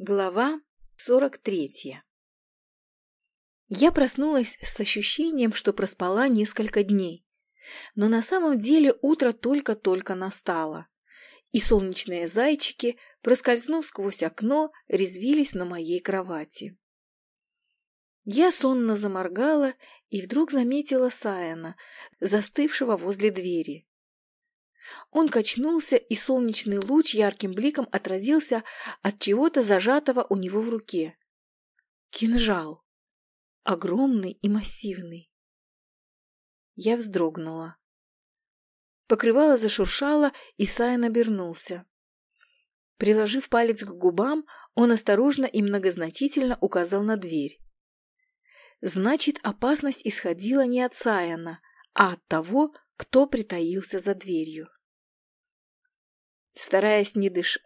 Глава 43 Я проснулась с ощущением, что проспала несколько дней. Но на самом деле утро только-только настало, и солнечные зайчики, проскользнув сквозь окно, резвились на моей кровати. Я сонно заморгала и вдруг заметила Саяна, застывшего возле двери. Он качнулся, и солнечный луч ярким бликом отразился от чего-то зажатого у него в руке. Кинжал. Огромный и массивный. Я вздрогнула. Покрывало зашуршало, и Сайн обернулся. Приложив палец к губам, он осторожно и многозначительно указал на дверь. Значит, опасность исходила не от Саяна, а от того, кто притаился за дверью. Стараясь не, дыш...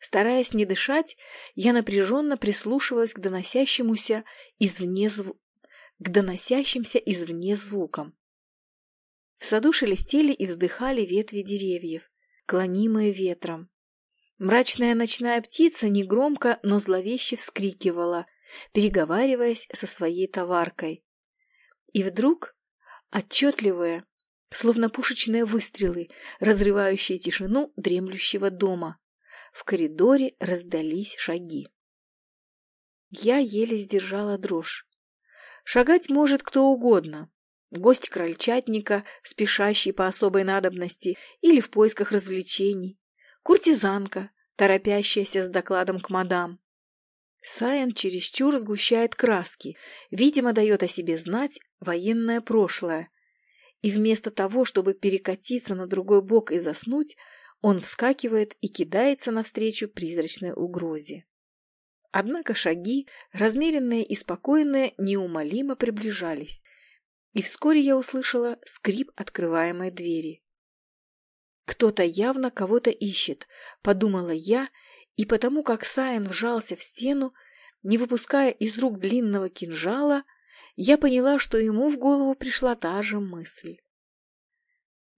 Стараясь не дышать, я напряженно прислушивалась к доносящемуся извне зву... к доносящимся извне звукам. В саду шелестели и вздыхали ветви деревьев, клонимые ветром. Мрачная ночная птица негромко, но зловеще вскрикивала, переговариваясь со своей товаркой. И вдруг отчетливые, словно пушечные выстрелы, разрывающие тишину дремлющего дома. В коридоре раздались шаги. Я еле сдержала дрожь. Шагать может кто угодно. Гость крольчатника, спешащий по особой надобности или в поисках развлечений. Куртизанка, торопящаяся с докладом к мадам. Сайен чересчур сгущает краски, видимо, дает о себе знать военное прошлое, и вместо того, чтобы перекатиться на другой бок и заснуть, он вскакивает и кидается навстречу призрачной угрозе. Однако шаги, размеренные и спокойные, неумолимо приближались, и вскоре я услышала скрип открываемой двери. «Кто-то явно кого-то ищет», — подумала я, и потому как Саин вжался в стену, не выпуская из рук длинного кинжала, я поняла, что ему в голову пришла та же мысль.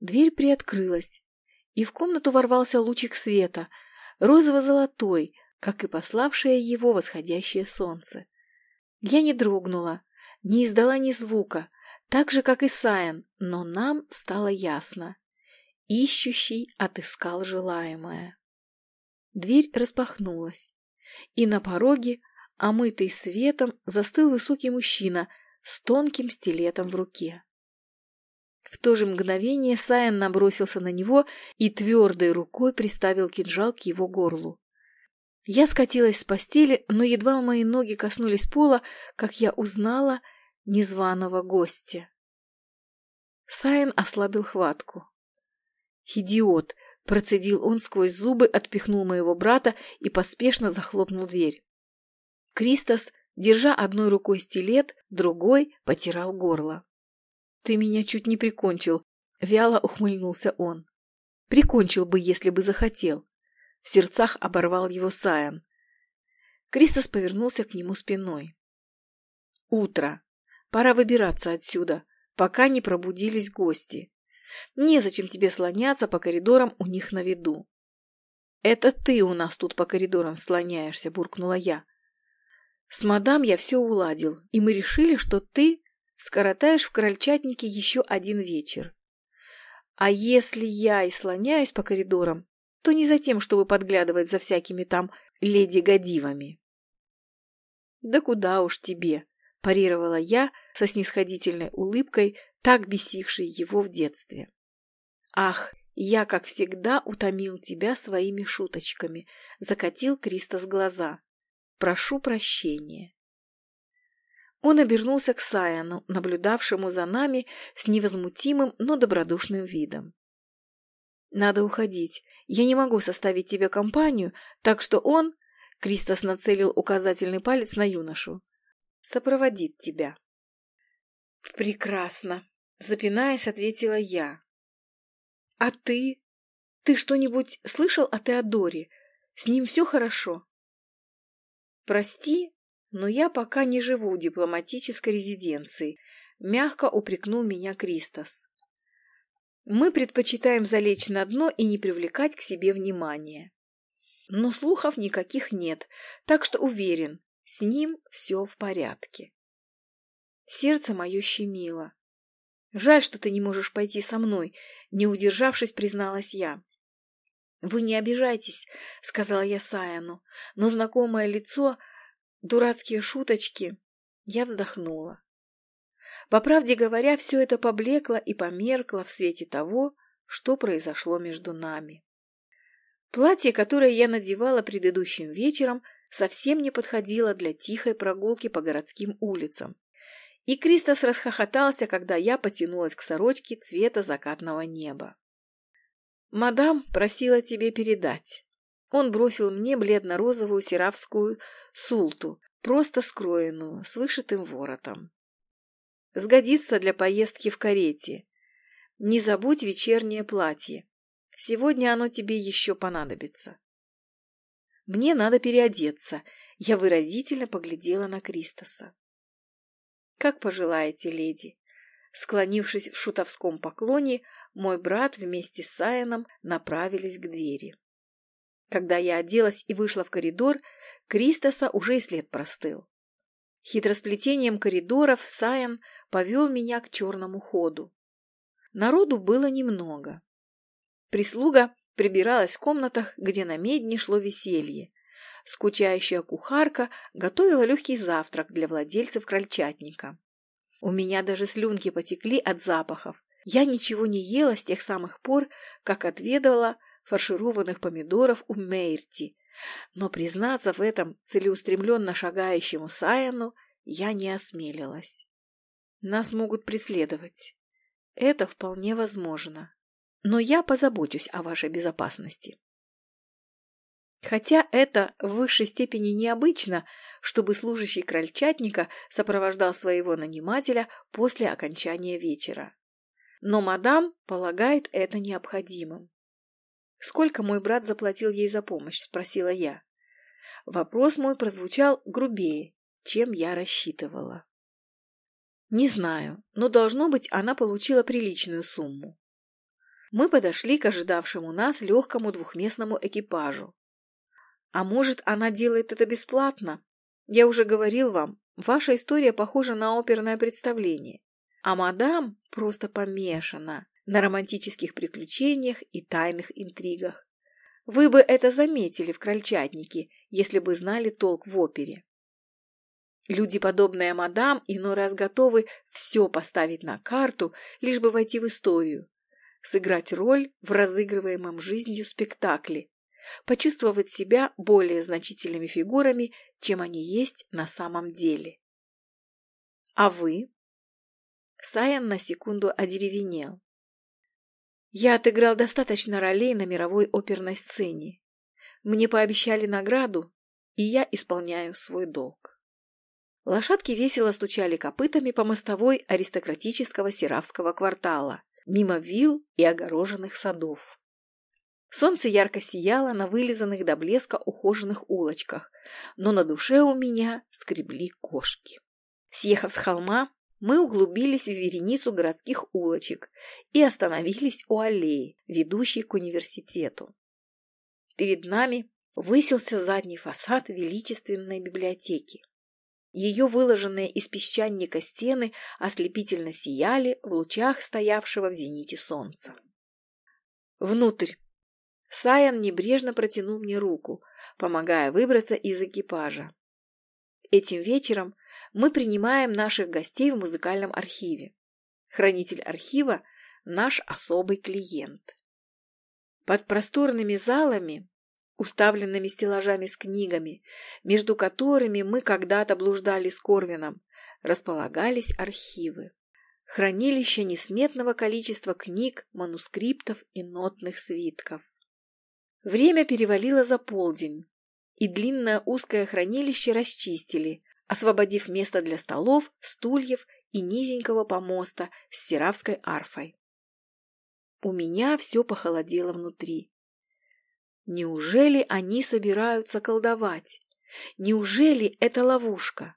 Дверь приоткрылась, и в комнату ворвался лучик света, розово-золотой, как и пославшее его восходящее солнце. Я не дрогнула, не издала ни звука, так же, как и Саян, но нам стало ясно. Ищущий отыскал желаемое. Дверь распахнулась, и на пороге, омытый светом, застыл высокий мужчина с тонким стилетом в руке. В то же мгновение Саян набросился на него и твердой рукой приставил кинжал к его горлу. Я скатилась с постели, но едва мои ноги коснулись пола, как я узнала незваного гостя. Саян ослабил хватку. «Идиот!» — процедил он сквозь зубы, отпихнул моего брата и поспешно захлопнул дверь. Кристос Держа одной рукой стилет, другой потирал горло. «Ты меня чуть не прикончил», — вяло ухмыльнулся он. «Прикончил бы, если бы захотел». В сердцах оборвал его Саян. Кристос повернулся к нему спиной. «Утро. Пора выбираться отсюда, пока не пробудились гости. Незачем тебе слоняться по коридорам у них на виду». «Это ты у нас тут по коридорам слоняешься», — буркнула я. С мадам я все уладил, и мы решили, что ты скоротаешь в крольчатнике еще один вечер. А если я и слоняюсь по коридорам, то не за тем, чтобы подглядывать за всякими там леди-годивами. Да куда уж тебе, парировала я со снисходительной улыбкой, так бесившей его в детстве. Ах, я, как всегда, утомил тебя своими шуточками, закатил Кристос глаза. Прошу прощения. Он обернулся к Саяну, наблюдавшему за нами с невозмутимым, но добродушным видом. «Надо уходить. Я не могу составить тебе компанию, так что он...» Кристос нацелил указательный палец на юношу. «Сопроводит тебя». «Прекрасно», — запинаясь, ответила я. «А ты? Ты что-нибудь слышал о Теодоре? С ним все хорошо?» «Прости, но я пока не живу в дипломатической резиденции», — мягко упрекнул меня Кристос. «Мы предпочитаем залечь на дно и не привлекать к себе внимания». Но слухов никаких нет, так что уверен, с ним все в порядке. Сердце мое щемило. Жаль, что ты не можешь пойти со мной, не удержавшись, призналась я. «Вы не обижайтесь», — сказала я Саяну, но знакомое лицо, дурацкие шуточки... Я вздохнула. По правде говоря, все это поблекло и померкло в свете того, что произошло между нами. Платье, которое я надевала предыдущим вечером, совсем не подходило для тихой прогулки по городским улицам. И Кристос расхохотался, когда я потянулась к сорочке цвета закатного неба. «Мадам просила тебе передать». Он бросил мне бледно-розовую серавскую султу, просто скроенную, с вышитым воротом. Сгодится для поездки в карете. Не забудь вечернее платье. Сегодня оно тебе еще понадобится. Мне надо переодеться. Я выразительно поглядела на Кристоса. Как пожелаете, леди. Склонившись в шутовском поклоне, мой брат вместе с Саяном направились к двери. Когда я оделась и вышла в коридор, Кристоса уже и след простыл. Хитросплетением коридоров Саян повел меня к черному ходу. Народу было немного. Прислуга прибиралась в комнатах, где на медне шло веселье. Скучающая кухарка готовила легкий завтрак для владельцев крольчатника. У меня даже слюнки потекли от запахов, я ничего не ела с тех самых пор, как отведала фаршированных помидоров у Мейрти, но признаться в этом целеустремленно шагающему Саяну я не осмелилась. Нас могут преследовать. Это вполне возможно. Но я позабочусь о вашей безопасности. Хотя это в высшей степени необычно, чтобы служащий крольчатника сопровождал своего нанимателя после окончания вечера но мадам полагает это необходимым. «Сколько мой брат заплатил ей за помощь?» – спросила я. Вопрос мой прозвучал грубее, чем я рассчитывала. Не знаю, но должно быть, она получила приличную сумму. Мы подошли к ожидавшему нас легкому двухместному экипажу. А может, она делает это бесплатно? Я уже говорил вам, ваша история похожа на оперное представление. А мадам просто помешана на романтических приключениях и тайных интригах. Вы бы это заметили в крольчатнике, если бы знали толк в опере. Люди, подобные мадам, иной раз готовы все поставить на карту, лишь бы войти в историю, сыграть роль в разыгрываемом жизнью спектакле, почувствовать себя более значительными фигурами, чем они есть на самом деле. А вы? Саян на секунду одеревенел. Я отыграл достаточно ролей на мировой оперной сцене. Мне пообещали награду, и я исполняю свой долг. Лошадки весело стучали копытами по мостовой аристократического Серавского квартала, мимо вилл и огороженных садов. Солнце ярко сияло на вылизанных до блеска ухоженных улочках, но на душе у меня скребли кошки. Съехав с холма, мы углубились в вереницу городских улочек и остановились у аллеи, ведущей к университету. Перед нами высился задний фасад величественной библиотеки. Ее выложенные из песчаника стены ослепительно сияли в лучах стоявшего в зените солнца. «Внутрь!» Саян небрежно протянул мне руку, помогая выбраться из экипажа. Этим вечером мы принимаем наших гостей в музыкальном архиве. Хранитель архива – наш особый клиент. Под просторными залами, уставленными стеллажами с книгами, между которыми мы когда-то блуждали с Корвином, располагались архивы. Хранилище несметного количества книг, манускриптов и нотных свитков. Время перевалило за полдень, и длинное узкое хранилище расчистили, освободив место для столов, стульев и низенького помоста с серавской арфой. У меня все похолодело внутри. Неужели они собираются колдовать? Неужели это ловушка?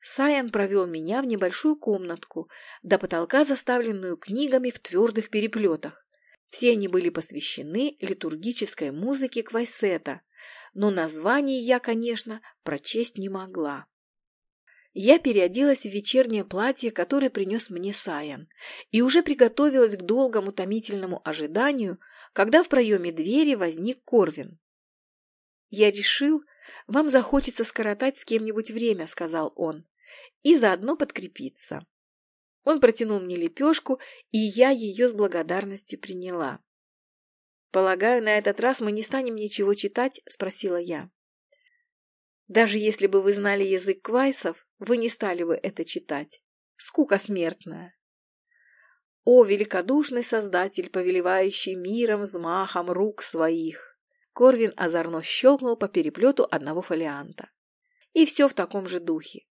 Саян провел меня в небольшую комнатку, до потолка заставленную книгами в твердых переплетах. Все они были посвящены литургической музыке Квайсета, но названий я, конечно, прочесть не могла. Я переоделась в вечернее платье, которое принес мне Саян, и уже приготовилась к долгому томительному ожиданию, когда в проеме двери возник Корвин. «Я решил, вам захочется скоротать с кем-нибудь время», — сказал он, — «и заодно подкрепиться». Он протянул мне лепешку, и я ее с благодарностью приняла. «Полагаю, на этот раз мы не станем ничего читать?» — спросила я. «Даже если бы вы знали язык квайсов, вы не стали бы это читать. Скука смертная». «О, великодушный Создатель, повелевающий миром взмахом рук своих!» Корвин озорно щелкнул по переплету одного фолианта. И все в таком же духе.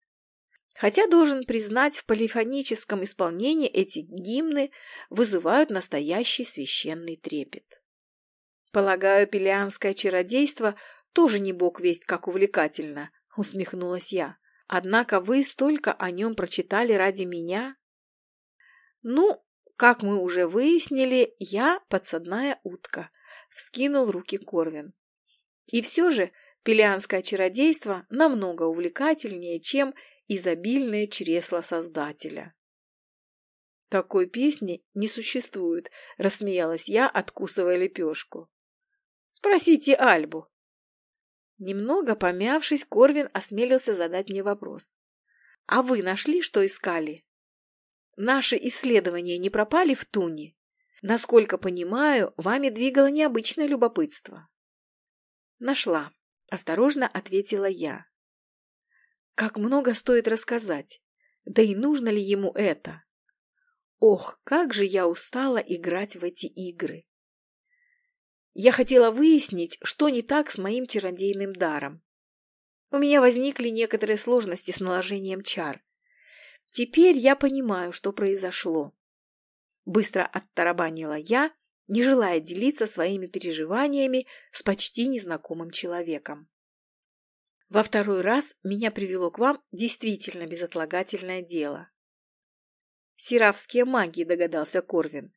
Хотя, должен признать, в полифоническом исполнении эти гимны вызывают настоящий священный трепет. Полагаю, пелианское чародейство тоже не бог весть как увлекательно, усмехнулась я. Однако вы столько о нем прочитали ради меня. Ну, как мы уже выяснили, я подсадная утка, вскинул руки Корвин. И все же пелианское чародейство намного увлекательнее, чем изобильное чресло Создателя. Такой песни не существует, рассмеялась я, откусывая лепешку. Спросите Альбу. Немного помявшись, Корвин осмелился задать мне вопрос. А вы нашли, что искали? Наши исследования не пропали в туне? Насколько понимаю, вами двигало необычное любопытство. Нашла, осторожно ответила я. Как много стоит рассказать. Да и нужно ли ему это? Ох, как же я устала играть в эти игры. Я хотела выяснить, что не так с моим чародейным даром. У меня возникли некоторые сложности с наложением чар. Теперь я понимаю, что произошло. Быстро оттарабанила я, не желая делиться своими переживаниями с почти незнакомым человеком. Во второй раз меня привело к вам действительно безотлагательное дело. Сиравские маги, догадался Корвин.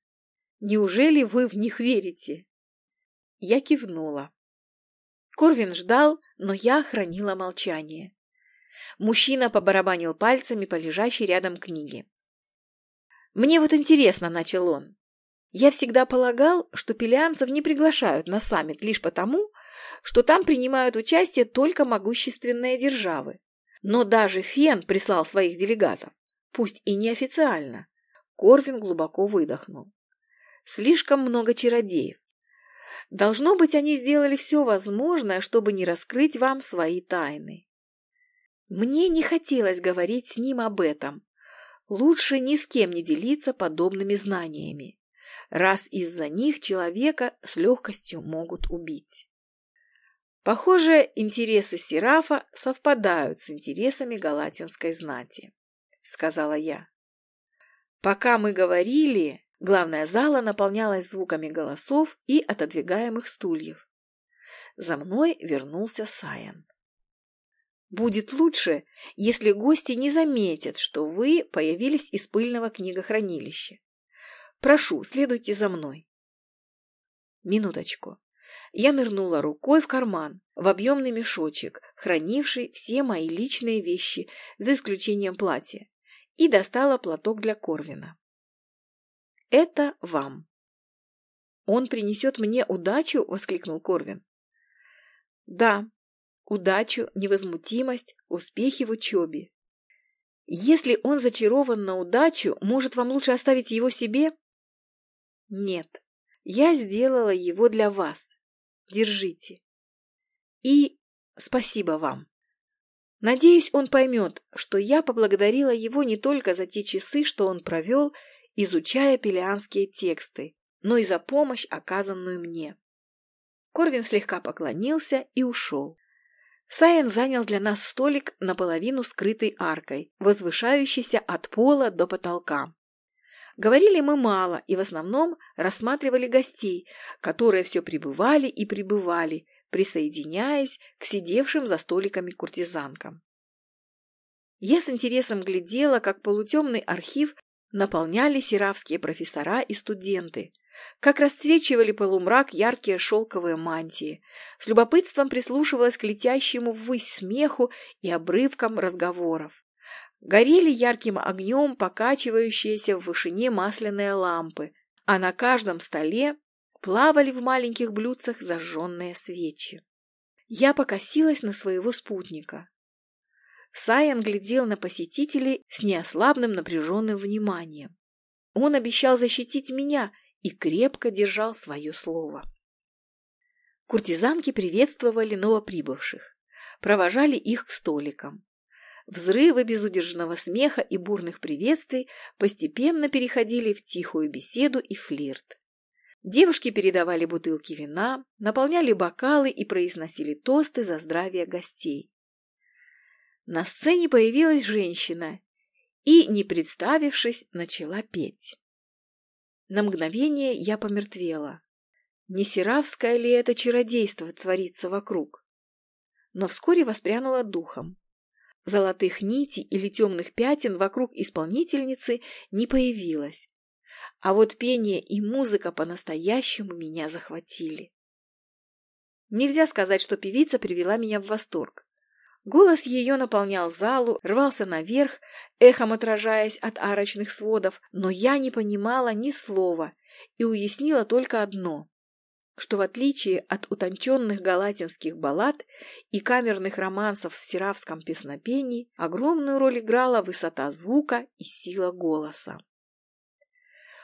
Неужели вы в них верите? Я кивнула. Корвин ждал, но я хранила молчание. Мужчина побарабанил пальцами по лежащей рядом книге. «Мне вот интересно», — начал он. «Я всегда полагал, что пелианцев не приглашают на саммит лишь потому, что там принимают участие только могущественные державы. Но даже Фен прислал своих делегатов, пусть и неофициально. Корвин глубоко выдохнул. Слишком много чародеев. Должно быть, они сделали все возможное, чтобы не раскрыть вам свои тайны. Мне не хотелось говорить с ним об этом. Лучше ни с кем не делиться подобными знаниями, раз из-за них человека с легкостью могут убить. Похоже, интересы Серафа совпадают с интересами галатинской знати, сказала я. Пока мы говорили, главная зала наполнялась звуками голосов и отодвигаемых стульев. За мной вернулся Саян. Будет лучше, если гости не заметят, что вы появились из пыльного книгохранилища. Прошу, следуйте за мной. Минуточку. Я нырнула рукой в карман, в объемный мешочек, хранивший все мои личные вещи, за исключением платья, и достала платок для Корвина. «Это вам». «Он принесет мне удачу?» — воскликнул Корвин. «Да, удачу, невозмутимость, успехи в учебе. Если он зачарован на удачу, может, вам лучше оставить его себе?» «Нет, я сделала его для вас. Держите. И спасибо вам. Надеюсь, он поймет, что я поблагодарила его не только за те часы, что он провел, изучая пелианские тексты, но и за помощь, оказанную мне. Корвин слегка поклонился и ушел. Сайен занял для нас столик наполовину скрытой аркой, возвышающейся от пола до потолка. Говорили мы мало и в основном рассматривали гостей, которые все прибывали и прибывали, присоединяясь к сидевшим за столиками куртизанкам. Я с интересом глядела, как полутемный архив наполняли сиравские профессора и студенты, как расцвечивали полумрак яркие шелковые мантии. С любопытством прислушивалась к летящему ввысь смеху и обрывкам разговоров. Горели ярким огнем покачивающиеся в вышине масляные лампы, а на каждом столе плавали в маленьких блюдцах зажженные свечи. Я покосилась на своего спутника. Сайен глядел на посетителей с неослабным напряженным вниманием. Он обещал защитить меня и крепко держал свое слово. Куртизанки приветствовали новоприбывших, провожали их к столикам. Взрывы безудержного смеха и бурных приветствий постепенно переходили в тихую беседу и флирт. Девушки передавали бутылки вина, наполняли бокалы и произносили тосты за здравие гостей. На сцене появилась женщина и, не представившись, начала петь. На мгновение я помертвела. Не серавское ли это чародейство творится вокруг? Но вскоре воспрянула духом. Золотых нитей или темных пятен вокруг исполнительницы не появилось. А вот пение и музыка по-настоящему меня захватили. Нельзя сказать, что певица привела меня в восторг. Голос ее наполнял залу, рвался наверх, эхом отражаясь от арочных сводов, но я не понимала ни слова и уяснила только одно что в отличие от утонченных галатинских баллад и камерных романсов в сиравском песнопении, огромную роль играла высота звука и сила голоса.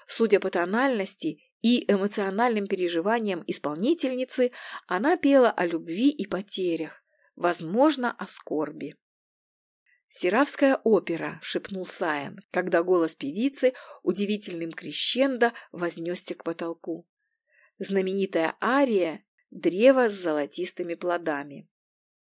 Судя по тональности и эмоциональным переживаниям исполнительницы, она пела о любви и потерях, возможно, о скорби. «Сиравская опера», — шепнул Саян, когда голос певицы удивительным крещендо вознесся к потолку знаменитая ария «Древо с золотистыми плодами».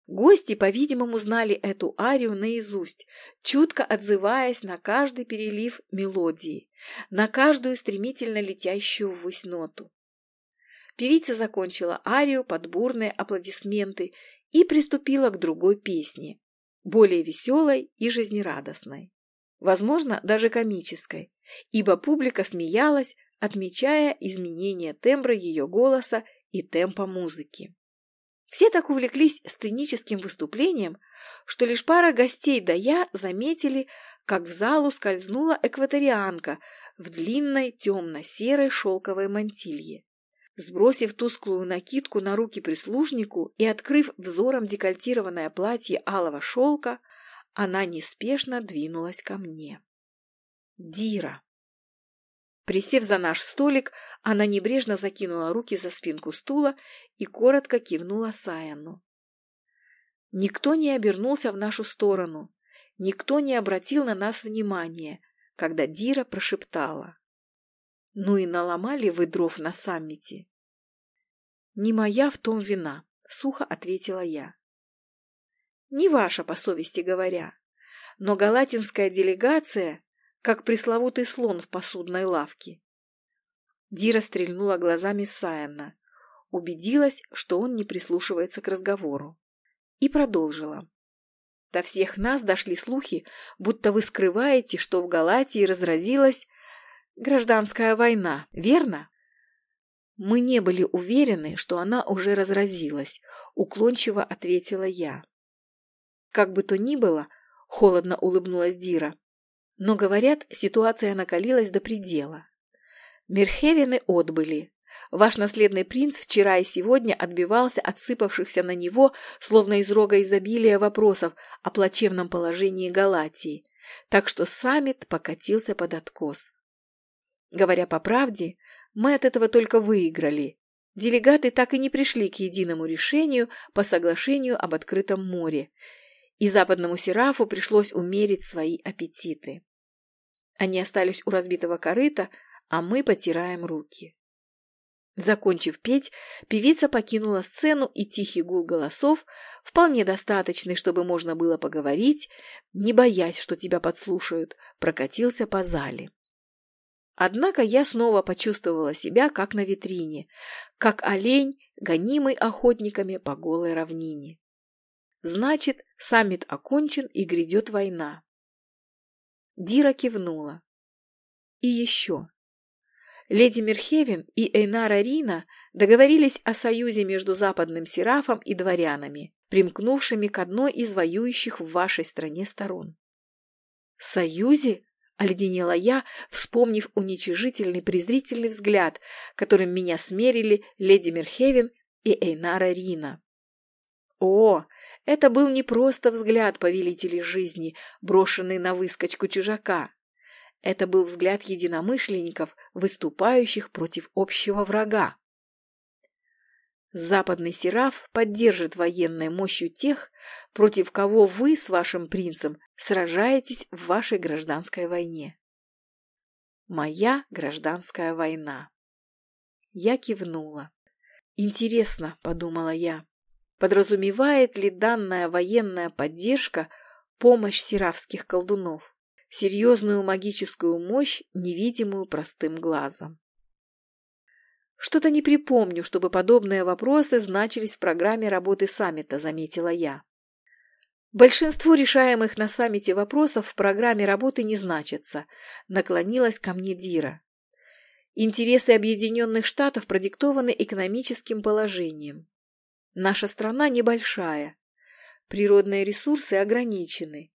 Гости, по-видимому, знали эту арию наизусть, чутко отзываясь на каждый перелив мелодии, на каждую стремительно летящую ввысь ноту. Певица закончила арию под бурные аплодисменты и приступила к другой песне, более веселой и жизнерадостной. Возможно, даже комической, ибо публика смеялась, отмечая изменение тембра ее голоса и темпа музыки. Все так увлеклись сценическим выступлением, что лишь пара гостей да я заметили, как в залу скользнула экваторианка в длинной темно-серой шелковой мантилье. Сбросив тусклую накидку на руки прислужнику и открыв взором декольтированное платье алого шелка, она неспешно двинулась ко мне. Дира. Присев за наш столик, она небрежно закинула руки за спинку стула и коротко кивнула Саяну. Никто не обернулся в нашу сторону, никто не обратил на нас внимания, когда Дира прошептала. «Ну и наломали вы дров на саммите?» «Не моя в том вина», — сухо ответила я. «Не ваша, по совести говоря, но галатинская делегация как пресловутый слон в посудной лавке. Дира стрельнула глазами в Саяна, убедилась, что он не прислушивается к разговору, и продолжила. До всех нас дошли слухи, будто вы скрываете, что в Галатии разразилась гражданская война, верно? Мы не были уверены, что она уже разразилась, уклончиво ответила я. Как бы то ни было, холодно улыбнулась Дира, но, говорят, ситуация накалилась до предела. Мерхевины отбыли. Ваш наследный принц вчера и сегодня отбивался от сыпавшихся на него, словно из рога изобилия вопросов о плачевном положении Галатии, так что саммит покатился под откос. Говоря по правде, мы от этого только выиграли. Делегаты так и не пришли к единому решению по соглашению об открытом море, и западному серафу пришлось умерить свои аппетиты. Они остались у разбитого корыта, а мы потираем руки. Закончив петь, певица покинула сцену, и тихий гул голосов, вполне достаточный, чтобы можно было поговорить, не боясь, что тебя подслушают, прокатился по зале. Однако я снова почувствовала себя, как на витрине, как олень, гонимый охотниками по голой равнине. Значит, саммит окончен и грядет война. Дира кивнула. И еще. Леди Мерхевен и Эйнара Рина договорились о союзе между западным серафом и дворянами, примкнувшими к одной из воюющих в вашей стране сторон. «Союзе?» — оледенела я, вспомнив уничижительный презрительный взгляд, которым меня смерили леди Мерхевен и Эйнара Рина. О, это был не просто взгляд повелителей жизни, брошенный на выскочку чужака. Это был взгляд единомышленников, выступающих против общего врага. Западный сераф поддержит военной мощью тех, против кого вы с вашим принцем сражаетесь в вашей гражданской войне. Моя гражданская война. Я кивнула. Интересно, подумала я, подразумевает ли данная военная поддержка помощь серафских колдунов, серьезную магическую мощь, невидимую простым глазом. Что-то не припомню, чтобы подобные вопросы значились в программе работы саммита, заметила я. Большинство решаемых на саммите вопросов в программе работы не значатся, наклонилась ко мне Дира. Интересы Объединенных Штатов продиктованы экономическим положением. Наша страна небольшая, природные ресурсы ограничены,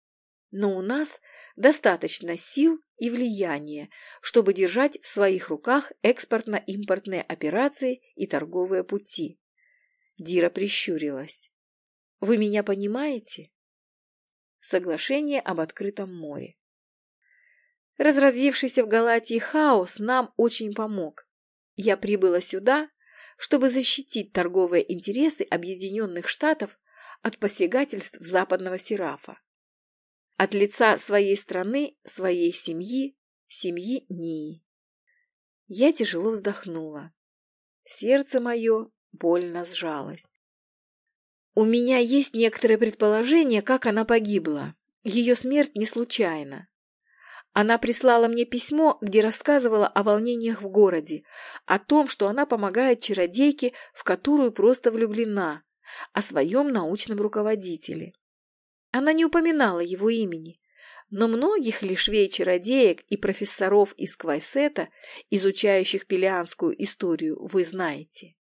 но у нас достаточно сил и влияния, чтобы держать в своих руках экспортно-импортные операции и торговые пути. Дира прищурилась. Вы меня понимаете? Соглашение об открытом море. Разразившийся в Галатии хаос нам очень помог. Я прибыла сюда, чтобы защитить торговые интересы Объединенных Штатов от посягательств западного серафа. От лица своей страны, своей семьи, семьи Нии. Я тяжело вздохнула. Сердце мое больно сжалось. У меня есть некоторое предположение, как она погибла. Ее смерть не случайна. Она прислала мне письмо, где рассказывала о волнениях в городе, о том, что она помогает чародейке, в которую просто влюблена, о своем научном руководителе. Она не упоминала его имени, но многих ли швей-чародеек и профессоров из Квайсета, изучающих пелианскую историю, вы знаете?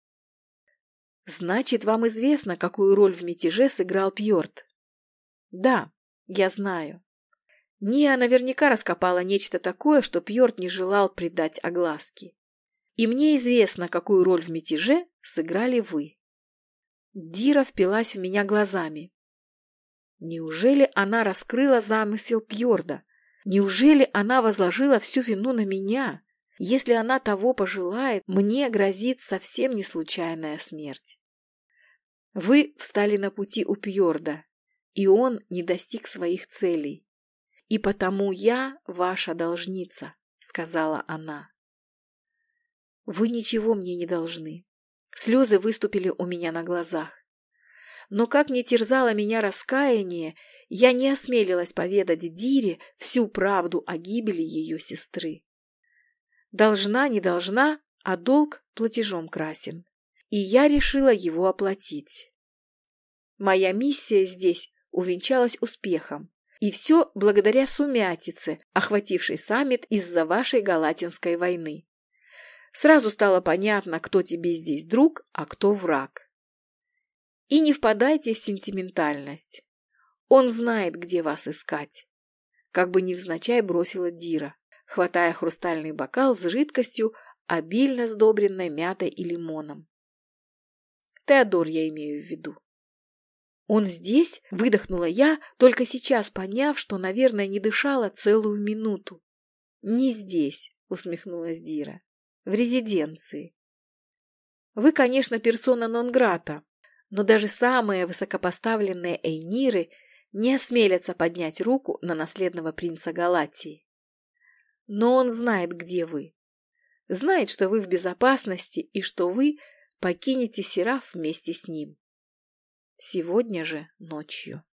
Значит, вам известно, какую роль в мятеже сыграл Пьорд? Да, я знаю. Ния наверняка раскопала нечто такое, что Пьорд не желал придать огласке. И мне известно, какую роль в мятеже сыграли вы. Дира впилась в меня глазами. Неужели она раскрыла замысел Пьорда? Неужели она возложила всю вину на меня? Если она того пожелает, мне грозит совсем не случайная смерть. Вы встали на пути у Пьорда, и он не достиг своих целей. И потому я ваша должница, сказала она. Вы ничего мне не должны. Слезы выступили у меня на глазах. Но как не терзало меня раскаяние, я не осмелилась поведать Дире всю правду о гибели ее сестры. Должна, не должна, а долг платежом красен. И я решила его оплатить. Моя миссия здесь увенчалась успехом. И все благодаря сумятице, охватившей саммит из-за вашей Галатинской войны. Сразу стало понятно, кто тебе здесь друг, а кто враг. И не впадайте в сентиментальность. Он знает, где вас искать. Как бы невзначай бросила Дира, хватая хрустальный бокал с жидкостью, обильно сдобренной мятой и лимоном. Теодор я имею в виду. «Он здесь?» — выдохнула я, только сейчас поняв, что, наверное, не дышала целую минуту. «Не здесь», — усмехнулась Дира. «В резиденции». «Вы, конечно, персона нон-грата, но даже самые высокопоставленные эйниры не осмелятся поднять руку на наследного принца Галатии. Но он знает, где вы. Знает, что вы в безопасности и что вы покинете Сераф вместе с ним. Сегодня же ночью.